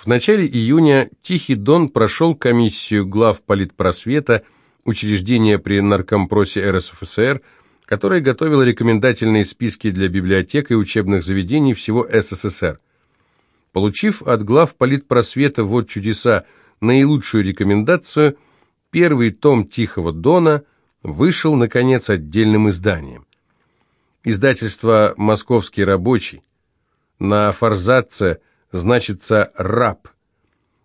В начале июня Тихий Дон прошел комиссию глав политпросвета учреждения при Наркомпросе РСФСР, которая готовила рекомендательные списки для библиотек и учебных заведений всего СССР. Получив от глав политпросвета «Вот чудеса» наилучшую рекомендацию, первый том «Тихого Дона» вышел, наконец, отдельным изданием. Издательство «Московский рабочий». На форзаце значится «Раб».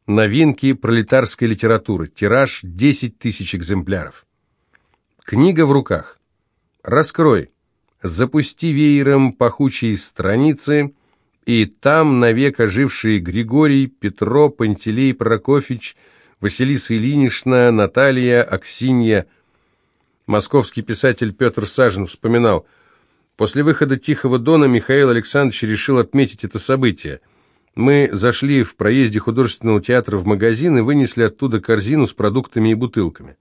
Новинки пролетарской литературы. Тираж 10 тысяч экземпляров. Книга в руках. Раскрой. Запусти веером пахучие страницы, и там навек ожившие Григорий, Петро, Пантелей, Прокофьевич, Василиса Ильинична, Наталья, Аксинья. Московский писатель Петр Сажин вспоминал, после выхода «Тихого дона» Михаил Александрович решил отметить это событие – мы зашли в проезде художественного театра в магазин и вынесли оттуда корзину с продуктами и бутылками.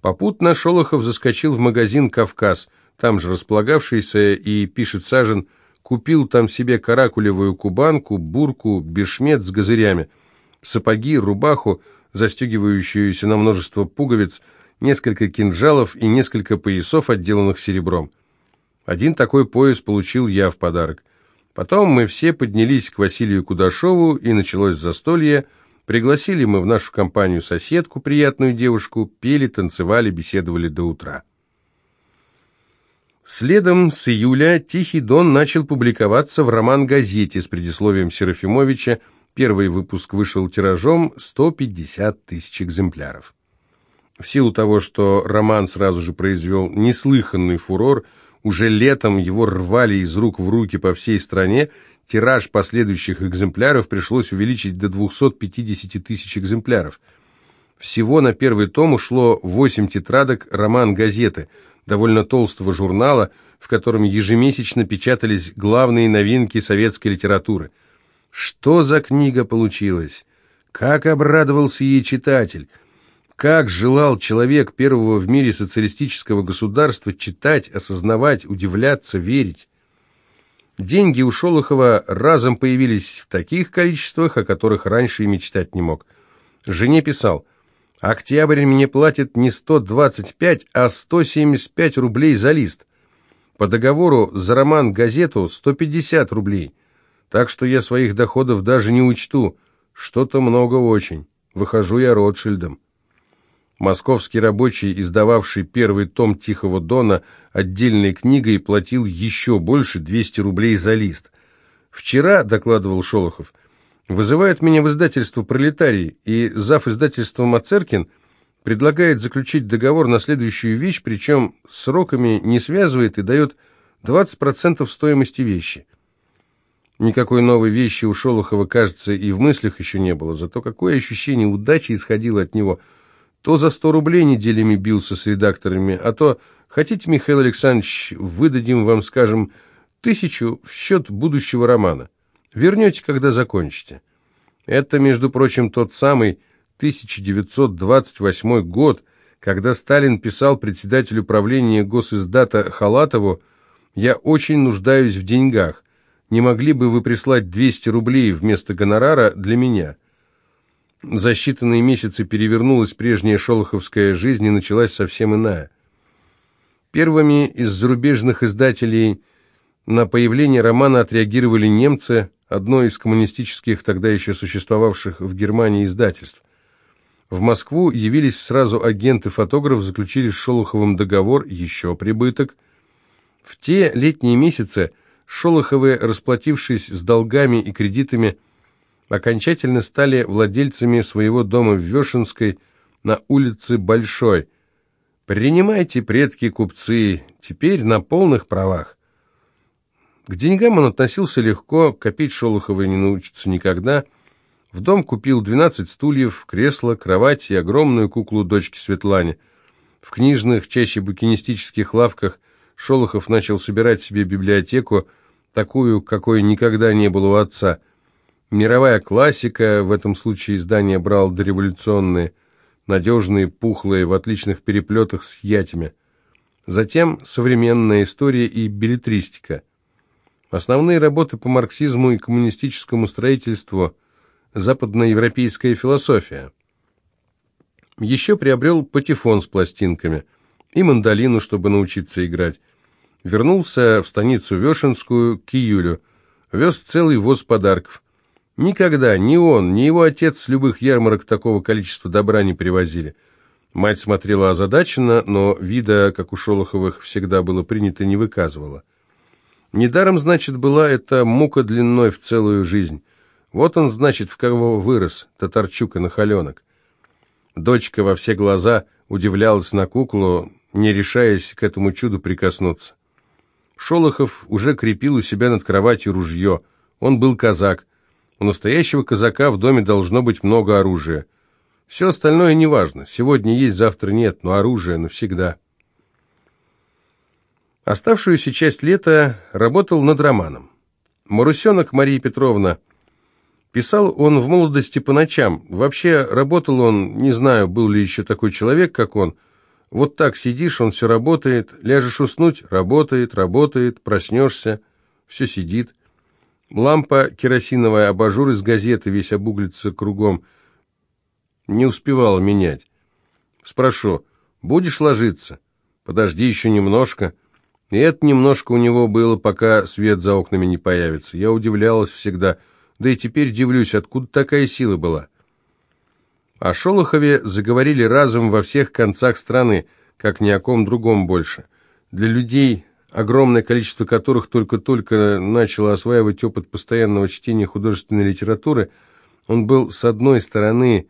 Попутно Шолохов заскочил в магазин «Кавказ», там же располагавшийся, и, пишет Сажен, купил там себе каракулевую кубанку, бурку, бешмет с газырями, сапоги, рубаху, застегивающуюся на множество пуговиц, несколько кинжалов и несколько поясов, отделанных серебром. Один такой пояс получил я в подарок. Потом мы все поднялись к Василию Кудашову, и началось застолье. Пригласили мы в нашу компанию соседку, приятную девушку, пели, танцевали, беседовали до утра. Следом с июля «Тихий дон» начал публиковаться в роман-газете с предисловием Серафимовича. Первый выпуск вышел тиражом 150 тысяч экземпляров. В силу того, что роман сразу же произвел неслыханный фурор – уже летом его рвали из рук в руки по всей стране, тираж последующих экземпляров пришлось увеличить до 250 тысяч экземпляров. Всего на первый том ушло 8 тетрадок роман-газеты, довольно толстого журнала, в котором ежемесячно печатались главные новинки советской литературы. Что за книга получилась? Как обрадовался ей читатель! Как желал человек первого в мире социалистического государства читать, осознавать, удивляться, верить. Деньги у Шолохова разом появились в таких количествах, о которых раньше и мечтать не мог. Жене писал, «Октябрь мне платит не 125, а 175 рублей за лист. По договору за роман-газету 150 рублей. Так что я своих доходов даже не учту. Что-то много очень. Выхожу я Ротшильдом». Московский рабочий, издававший первый том «Тихого дона» отдельной книгой, платил еще больше 200 рублей за лист. «Вчера», — докладывал Шолохов, — «вызывает меня в издательство «Пролетарий», и зав. издательства Мацеркин предлагает заключить договор на следующую вещь, причем сроками не связывает и дает 20% стоимости вещи». Никакой новой вещи у Шолохова, кажется, и в мыслях еще не было, зато какое ощущение удачи исходило от него – то за сто рублей неделями бился с редакторами, а то, хотите, Михаил Александрович, выдадим вам, скажем, тысячу в счет будущего романа. Вернете, когда закончите. Это, между прочим, тот самый 1928 год, когда Сталин писал председателю правления госиздата Халатову «Я очень нуждаюсь в деньгах. Не могли бы вы прислать 200 рублей вместо гонорара для меня?» За считанные месяцы перевернулась прежняя шолоховская жизнь и началась совсем иная. Первыми из зарубежных издателей на появление романа отреагировали немцы, одно из коммунистических, тогда еще существовавших в Германии издательств. В Москву явились сразу агенты-фотограф, заключили с Шолоховым договор, еще прибыток. В те летние месяцы Шолоховы, расплатившись с долгами и кредитами, окончательно стали владельцами своего дома в Вешенской на улице Большой. Принимайте, предки купцы, теперь на полных правах. К деньгам он относился легко, копить Шолоховой не научится никогда. В дом купил 12 стульев, кресло, кровать и огромную куклу дочки Светлане. В книжных, чаще букинистических лавках Шолохов начал собирать себе библиотеку, такую, какой никогда не было у отца – Мировая классика, в этом случае издание брал дореволюционные, надежные, пухлые, в отличных переплетах с ятями. Затем современная история и билетристика. Основные работы по марксизму и коммунистическому строительству западноевропейская философия. Еще приобрел патефон с пластинками и мандолину, чтобы научиться играть. Вернулся в станицу Вешенскую к июлю, вез целый воз подарков. Никогда ни он, ни его отец с любых ярмарок такого количества добра не привозили. Мать смотрела озадаченно, но вида, как у Шолоховых всегда было принято, не выказывала. Недаром, значит, была эта мука длиной в целую жизнь. Вот он, значит, в кого вырос, Татарчук и Нахаленок. Дочка во все глаза удивлялась на куклу, не решаясь к этому чуду прикоснуться. Шолохов уже крепил у себя над кроватью ружье. Он был казак. У настоящего казака в доме должно быть много оружия. Все остальное неважно. Сегодня есть, завтра нет, но оружие навсегда. Оставшуюся часть лета работал над романом. «Марусенок Мария Петровна». Писал он в молодости по ночам. Вообще, работал он, не знаю, был ли еще такой человек, как он. Вот так сидишь, он все работает, ляжешь уснуть, работает, работает, проснешься, все сидит. Лампа керосиновая, абажур из газеты, весь обуглится кругом. Не успевал менять. Спрошу, будешь ложиться? Подожди еще немножко. И это немножко у него было, пока свет за окнами не появится. Я удивлялась всегда, да и теперь дивлюсь, откуда такая сила была. О Шолохове заговорили разом во всех концах страны, как ни о ком другом больше. Для людей, огромное количество которых только-только начало осваивать опыт постоянного чтения художественной литературы, он был, с одной стороны,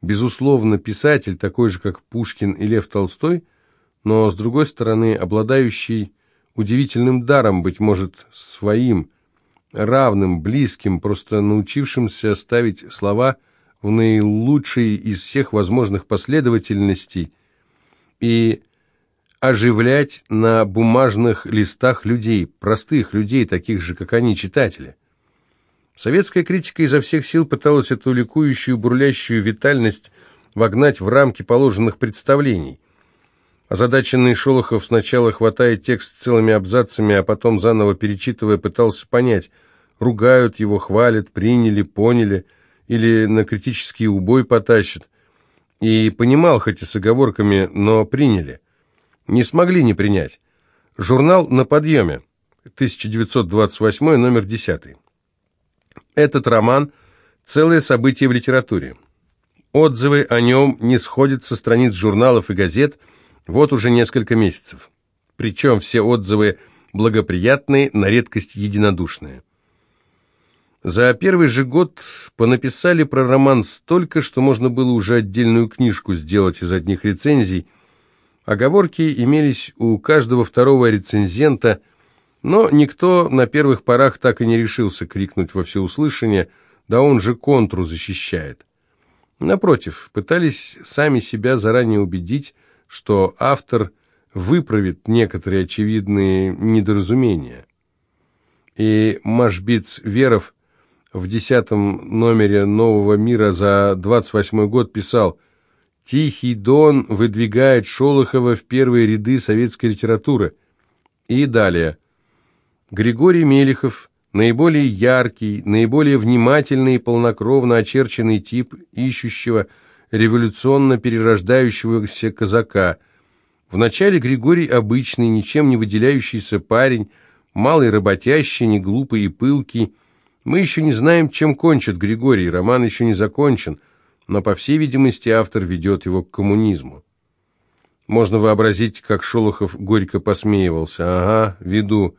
безусловно, писатель, такой же, как Пушкин и Лев Толстой, но, с другой стороны, обладающий удивительным даром, быть может, своим, равным, близким, просто научившимся ставить слова в наилучшие из всех возможных последовательностей. И оживлять на бумажных листах людей, простых людей, таких же, как они, читатели. Советская критика изо всех сил пыталась эту ликующую, бурлящую витальность вогнать в рамки положенных представлений – Озадаченный Шолохов сначала хватает текст целыми абзацами, а потом, заново перечитывая, пытался понять, ругают его, хвалят, приняли, поняли, или на критический убой потащат. И понимал, хоть и с оговорками, но приняли. Не смогли не принять. Журнал «На подъеме», 1928, номер 10. Этот роман – целое событие в литературе. Отзывы о нем не сходят со страниц журналов и газет – вот уже несколько месяцев. Причем все отзывы благоприятные, на редкость единодушные. За первый же год понаписали про роман столько, что можно было уже отдельную книжку сделать из одних рецензий. Оговорки имелись у каждого второго рецензента, но никто на первых порах так и не решился крикнуть во всеуслышание, да он же контру защищает. Напротив, пытались сами себя заранее убедить, что автор выправит некоторые очевидные недоразумения. И Машбиц Веров в десятом номере «Нового мира» за 28 год писал «Тихий Дон выдвигает Шолохова в первые ряды советской литературы». И далее. Григорий Мелехов – наиболее яркий, наиболее внимательный и полнокровно очерченный тип ищущего – революционно перерождающегося казака. Вначале Григорий обычный, ничем не выделяющийся парень, малый работящий, не глупый и пылкий. Мы еще не знаем, чем кончит Григорий, роман еще не закончен, но, по всей видимости, автор ведет его к коммунизму. Можно вообразить, как Шолохов горько посмеивался. «Ага, веду.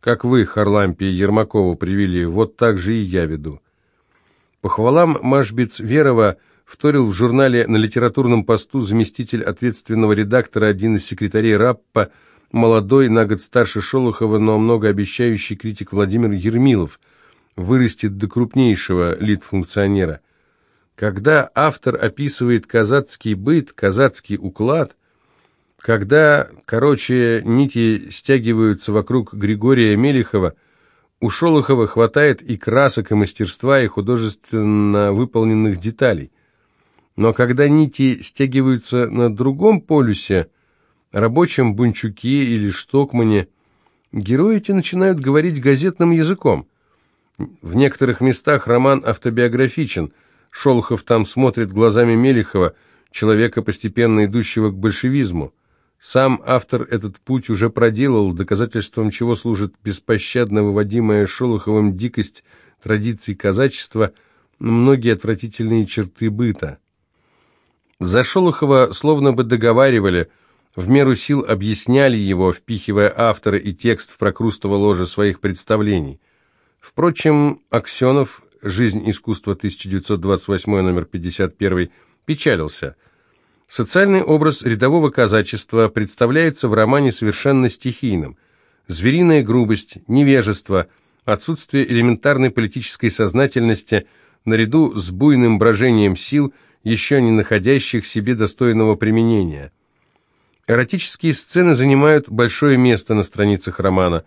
Как вы, Харлампия Ермакова, привели, вот так же и я веду». Похвалам Машбиц-Верова – вторил в журнале на литературном посту заместитель ответственного редактора, один из секретарей РАППа, молодой, на год старше Шолохова, но многообещающий критик Владимир Ермилов, вырастет до крупнейшего литфункционера. Когда автор описывает казацкий быт, казацкий уклад, когда, короче, нити стягиваются вокруг Григория Мелехова, у Шолохова хватает и красок, и мастерства, и художественно выполненных деталей. Но когда нити стягиваются на другом полюсе, рабочем Бунчуке или Штокмане, герои эти начинают говорить газетным языком. В некоторых местах роман автобиографичен. Шолохов там смотрит глазами Мелехова, человека, постепенно идущего к большевизму. Сам автор этот путь уже проделал, доказательством чего служит беспощадно выводимая Шолоховым дикость традиций казачества, многие отвратительные черты быта. За Шолохова словно бы договаривали, в меру сил объясняли его, впихивая автора и текст в прокрустово ложе своих представлений. Впрочем, Аксенов, «Жизнь искусства», 1928, номер 51, печалился – Социальный образ рядового казачества представляется в романе совершенно стихийным. Звериная грубость, невежество, отсутствие элементарной политической сознательности наряду с буйным брожением сил, еще не находящих себе достойного применения. Эротические сцены занимают большое место на страницах романа.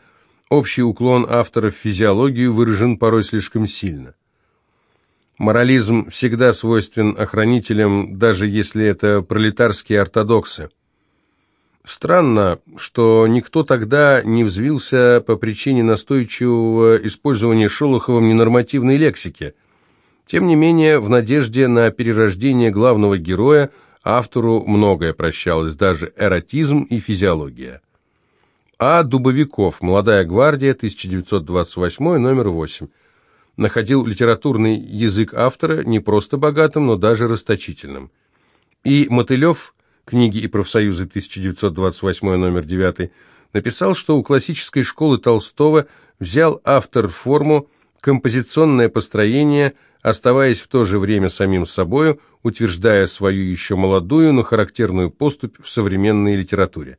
Общий уклон автора в физиологию выражен порой слишком сильно. Морализм всегда свойствен охранителям, даже если это пролетарские ортодоксы. Странно, что никто тогда не взвился по причине настойчивого использования Шолоховым ненормативной лексики. Тем не менее, в надежде на перерождение главного героя автору многое прощалось, даже эротизм и физиология. А. Дубовиков, «Молодая гвардия», 1928, номер 8 находил литературный язык автора не просто богатым, но даже расточительным. И Мотылев, книги и профсоюзы, 1928 номер 9, написал, что у классической школы Толстого взял автор форму, композиционное построение, оставаясь в то же время самим собою, утверждая свою еще молодую, но характерную поступь в современной литературе.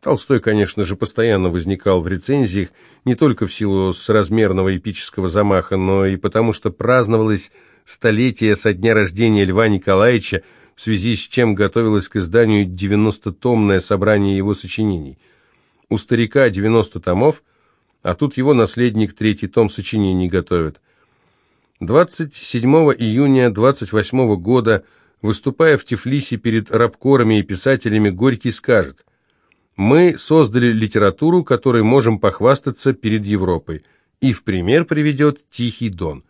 Толстой, конечно же, постоянно возникал в рецензиях не только в силу соразмерного эпического замаха, но и потому, что праздновалось столетие со дня рождения Льва Николаевича, в связи с чем готовилось к изданию 90-томное собрание его сочинений. У старика 90 томов, а тут его наследник третий том сочинений готовит. 27 июня 28 года, выступая в Тифлисе перед рабкорами и писателями, Горький скажет мы создали литературу, которой можем похвастаться перед Европой. И в пример приведет «Тихий Дон».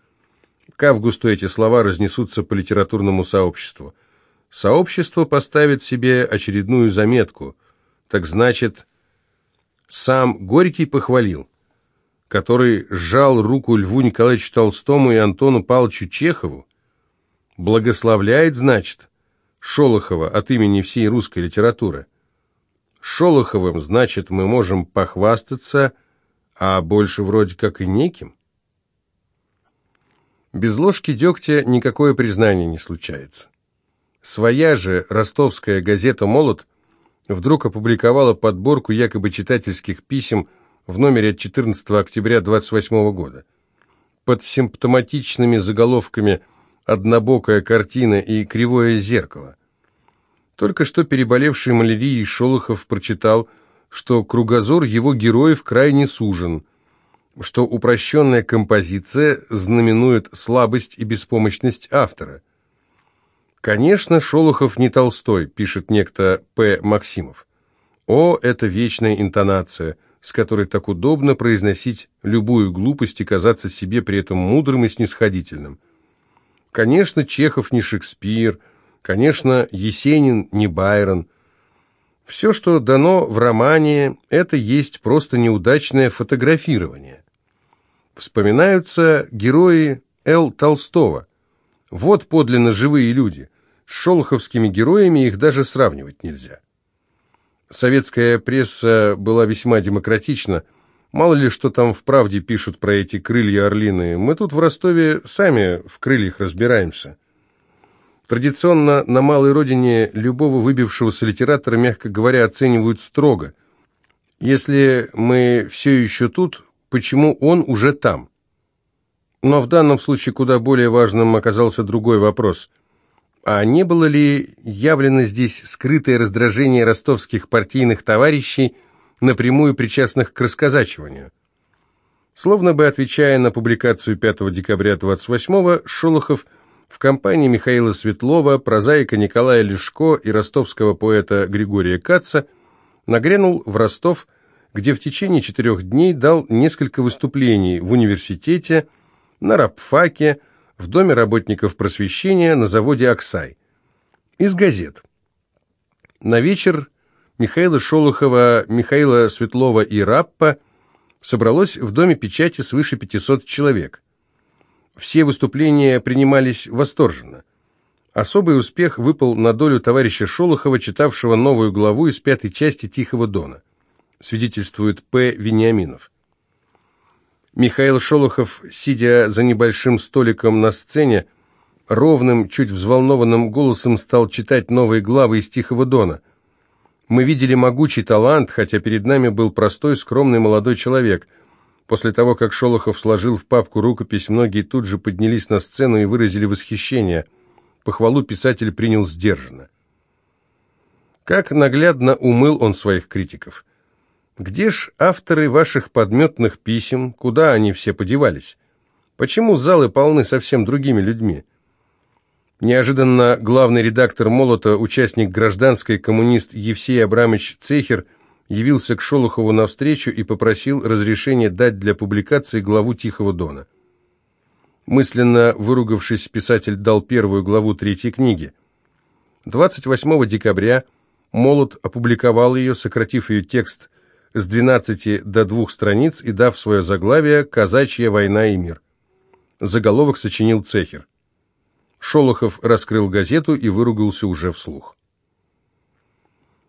К августу эти слова разнесутся по литературному сообществу. Сообщество поставит себе очередную заметку. Так значит, сам Горький похвалил, который сжал руку Льву Николаевичу Толстому и Антону Павловичу Чехову. Благословляет, значит, Шолохова от имени всей русской литературы. Шолоховым, значит, мы можем похвастаться, а больше вроде как и неким. Без ложки дегтя никакое признание не случается. Своя же ростовская газета «Молот» вдруг опубликовала подборку якобы читательских писем в номере от 14 октября 28 года. Под симптоматичными заголовками «Однобокая картина» и «Кривое зеркало». Только что переболевший малярией Шолохов прочитал, что кругозор его героев крайне сужен, что упрощенная композиция знаменует слабость и беспомощность автора. «Конечно, Шолохов не Толстой», — пишет некто П. Максимов. «О, это вечная интонация, с которой так удобно произносить любую глупость и казаться себе при этом мудрым и снисходительным. Конечно, Чехов не Шекспир», Конечно, Есенин не Байрон. Все, что дано в романе, это есть просто неудачное фотографирование. Вспоминаются герои Л. Толстого. Вот подлинно живые люди. С шолоховскими героями их даже сравнивать нельзя. Советская пресса была весьма демократична. Мало ли, что там в правде пишут про эти крылья орлиные. Мы тут в Ростове сами в крыльях разбираемся. Традиционно на малой родине любого выбившегося литератора, мягко говоря, оценивают строго. Если мы все еще тут, почему он уже там? Но в данном случае куда более важным оказался другой вопрос. А не было ли явлено здесь скрытое раздражение ростовских партийных товарищей, напрямую причастных к расказачиванию? Словно бы отвечая на публикацию 5 декабря 28-го, Шолохов – в компании Михаила Светлова, прозаика Николая Лешко и ростовского поэта Григория Каца нагрянул в Ростов, где в течение четырех дней дал несколько выступлений в университете, на рабфаке, в Доме работников просвещения, на заводе «Оксай». Из газет. На вечер Михаила Шолохова, Михаила Светлова и Раппа собралось в Доме печати свыше 500 человек. Все выступления принимались восторженно. Особый успех выпал на долю товарища Шолохова, читавшего новую главу из пятой части «Тихого дона», свидетельствует П. Вениаминов. Михаил Шолохов, сидя за небольшим столиком на сцене, ровным, чуть взволнованным голосом стал читать новые главы из «Тихого дона». Мы видели могучий талант, хотя перед нами был простой, скромный молодой человек. После того, как Шолохов сложил в папку рукопись, многие тут же поднялись на сцену и выразили восхищение. Похвалу писатель принял сдержанно. Как наглядно умыл он своих критиков. Где ж авторы ваших подметных писем, куда они все подевались? Почему залы полны совсем другими людьми? Неожиданно главный редактор «Молота», участник гражданской коммунист Евсей Абрамович Цехер, явился к Шолохову навстречу и попросил разрешения дать для публикации главу «Тихого дона». Мысленно выругавшись, писатель дал первую главу третьей книги. 28 декабря «Молот» опубликовал ее, сократив ее текст с 12 до двух страниц и дав свое заглавие «Казачья война и мир». Заголовок сочинил Цехер. Шолохов раскрыл газету и выругался уже вслух.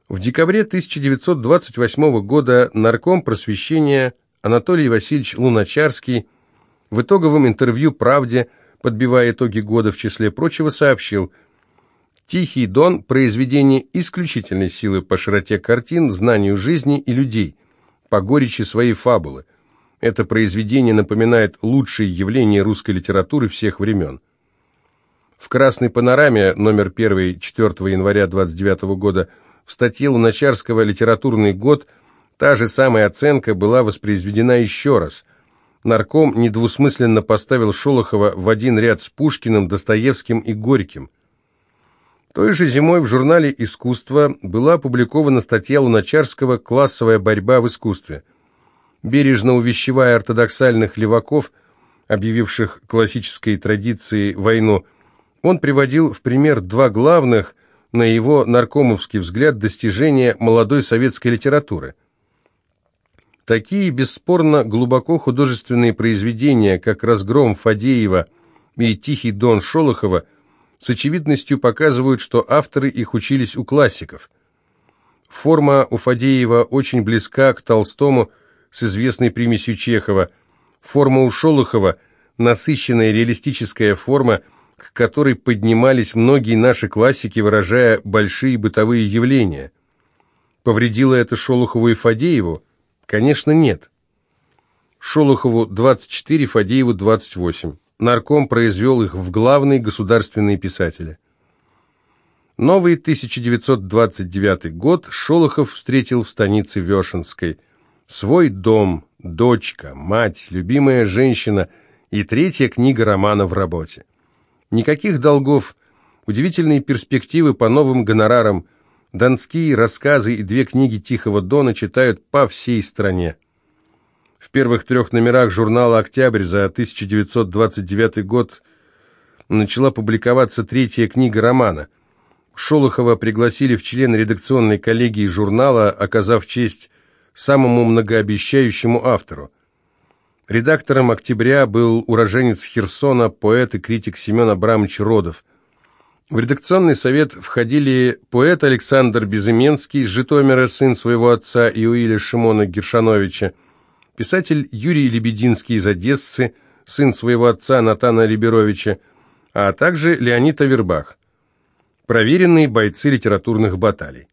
В декабре 1928 года нарком просвещения Анатолий Васильевич Луначарский в итоговом интервью «Правде», подбивая итоги года в числе прочего, сообщил «Тихий дон» – произведение исключительной силы по широте картин, знанию жизни и людей, по горечи своей фабулы. Это произведение напоминает лучшие явления русской литературы всех времен. В «Красной панораме» номер 1 4 января 29 года в статье Луначарского «Литературный год» та же самая оценка была воспроизведена еще раз. Нарком недвусмысленно поставил Шолохова в один ряд с Пушкиным, Достоевским и Горьким. Той же зимой в журнале «Искусство» была опубликована статья Луначарского «Классовая борьба в искусстве». Бережно увещевая ортодоксальных леваков, объявивших классической традицией войну, он приводил в пример два главных, на его наркомовский взгляд, достижения молодой советской литературы. Такие, бесспорно, глубоко художественные произведения, как «Разгром» Фадеева и «Тихий дон» Шолохова, с очевидностью показывают, что авторы их учились у классиков. Форма у Фадеева очень близка к Толстому с известной примесью Чехова. Форма у Шолохова – насыщенная реалистическая форма – к которой поднимались многие наши классики, выражая большие бытовые явления. Повредило это Шолохову и Фадееву? Конечно, нет. Шолохову 24, Фадееву 28. Нарком произвел их в главные государственные писатели. Новый 1929 год Шолохов встретил в станице Вешенской. Свой дом, дочка, мать, любимая женщина и третья книга романа в работе. Никаких долгов, удивительные перспективы по новым гонорарам, донские рассказы и две книги Тихого Дона читают по всей стране. В первых трех номерах журнала «Октябрь» за 1929 год начала публиковаться третья книга романа. Шолохова пригласили в член редакционной коллегии журнала, оказав честь самому многообещающему автору. Редактором «Октября» был уроженец Херсона, поэт и критик Семен Абрамович Родов. В редакционный совет входили поэт Александр Безыменский с Житомира, сын своего отца Иоиля Шимона Гершановича, писатель Юрий Лебединский из Одессы, сын своего отца Натана Либеровича, а также Леонид Авербах, проверенные бойцы литературных баталий.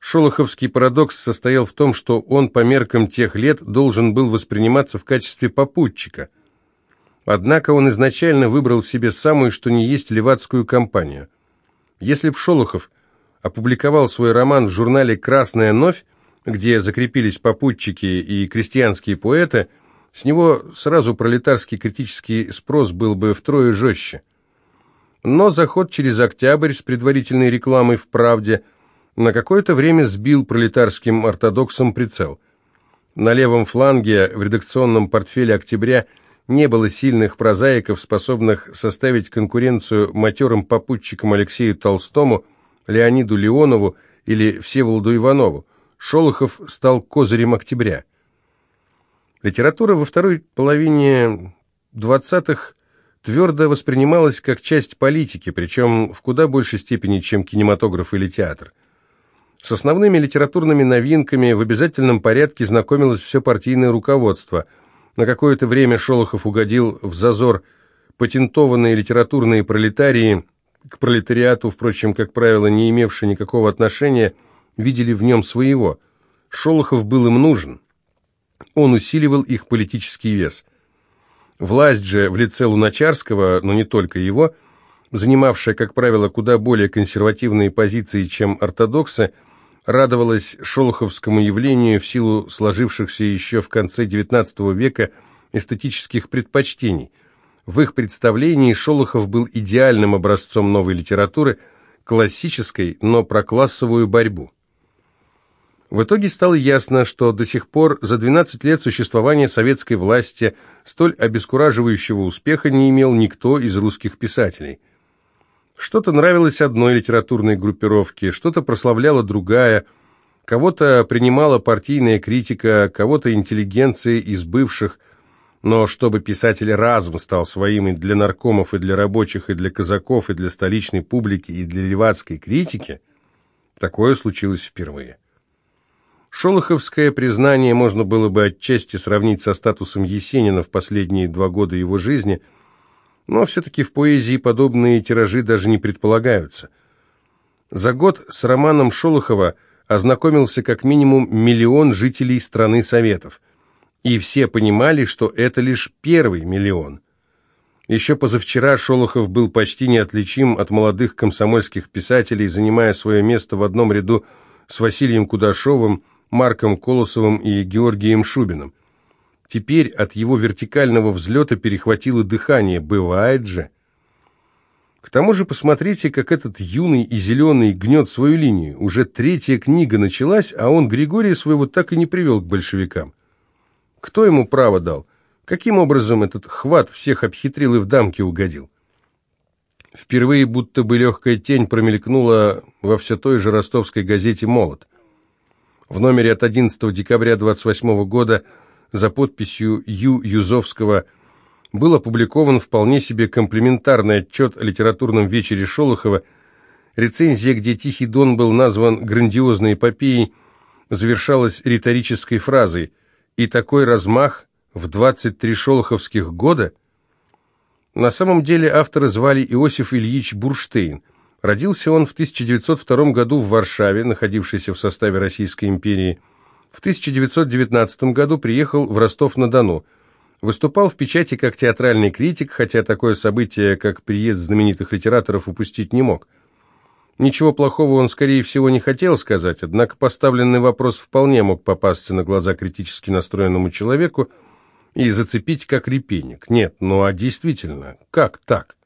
Шолоховский парадокс состоял в том, что он по меркам тех лет должен был восприниматься в качестве попутчика. Однако он изначально выбрал себе самую, что ни есть, левацкую компанию. Если б Шолохов опубликовал свой роман в журнале «Красная новь», где закрепились попутчики и крестьянские поэты, с него сразу пролетарский критический спрос был бы втрое жестче. Но заход через октябрь с предварительной рекламой в «Правде» – на какое-то время сбил пролетарским ортодоксом прицел. На левом фланге в редакционном портфеле «Октября» не было сильных прозаиков, способных составить конкуренцию матерым попутчикам Алексею Толстому, Леониду Леонову или Всеволоду Иванову. Шолохов стал козырем октября. Литература во второй половине 20-х твердо воспринималась как часть политики, причем в куда большей степени, чем кинематограф или театр. С основными литературными новинками в обязательном порядке знакомилось все партийное руководство. На какое-то время Шолохов угодил в зазор патентованные литературные пролетарии, к пролетариату, впрочем, как правило, не имевшие никакого отношения, видели в нем своего. Шолохов был им нужен. Он усиливал их политический вес. Власть же в лице Луначарского, но не только его, занимавшая, как правило, куда более консервативные позиции, чем ортодоксы, радовалась шолоховскому явлению в силу сложившихся еще в конце XIX века эстетических предпочтений. В их представлении Шолохов был идеальным образцом новой литературы, классической, но про классовую борьбу. В итоге стало ясно, что до сих пор за 12 лет существования советской власти столь обескураживающего успеха не имел никто из русских писателей – что-то нравилось одной литературной группировке, что-то прославляла другая, кого-то принимала партийная критика, кого-то интеллигенция из бывших, но чтобы писатель разум стал своим и для наркомов, и для рабочих, и для казаков, и для столичной публики, и для левацкой критики, такое случилось впервые. Шолоховское признание можно было бы отчасти сравнить со статусом Есенина в последние два года его жизни – но все-таки в поэзии подобные тиражи даже не предполагаются. За год с романом Шолохова ознакомился как минимум миллион жителей страны Советов, и все понимали, что это лишь первый миллион. Еще позавчера Шолохов был почти неотличим от молодых комсомольских писателей, занимая свое место в одном ряду с Василием Кудашовым, Марком Колосовым и Георгием Шубиным. Теперь от его вертикального взлета перехватило дыхание. Бывает же. К тому же посмотрите, как этот юный и зеленый гнет свою линию. Уже третья книга началась, а он Григория своего так и не привел к большевикам. Кто ему право дал? Каким образом этот хват всех обхитрил и в дамки угодил? Впервые будто бы легкая тень промелькнула во все той же ростовской газете «Молот». В номере от 11 декабря 28 года за подписью Ю. Юзовского был опубликован вполне себе комплиментарный отчет о литературном вечере Шолохова, рецензия, где «Тихий Дон» был назван грандиозной эпопеей, завершалась риторической фразой «И такой размах в 23 шолоховских года?» На самом деле автора звали Иосиф Ильич Бурштейн. Родился он в 1902 году в Варшаве, находившейся в составе Российской империи. В 1919 году приехал в Ростов-на-Дону. Выступал в печати как театральный критик, хотя такое событие, как приезд знаменитых литераторов, упустить не мог. Ничего плохого он, скорее всего, не хотел сказать, однако поставленный вопрос вполне мог попасться на глаза критически настроенному человеку и зацепить как репейник. Нет, ну а действительно, как так?